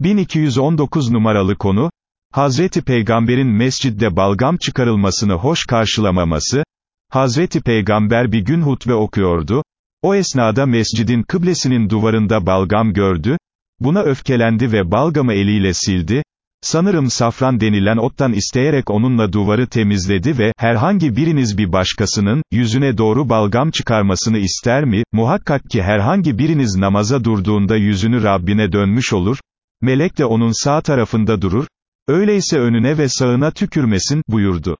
1219 numaralı konu, Hazreti Peygamber'in mescidde balgam çıkarılmasını hoş karşılamaması, Hazreti Peygamber bir gün hutbe okuyordu, o esnada mescidin kıblesinin duvarında balgam gördü, buna öfkelendi ve balgamı eliyle sildi, sanırım safran denilen ottan isteyerek onunla duvarı temizledi ve, herhangi biriniz bir başkasının, yüzüne doğru balgam çıkarmasını ister mi, muhakkak ki herhangi biriniz namaza durduğunda yüzünü Rabbine dönmüş olur, melek de onun sağ tarafında durur, öyleyse önüne ve sağına tükürmesin, buyurdu.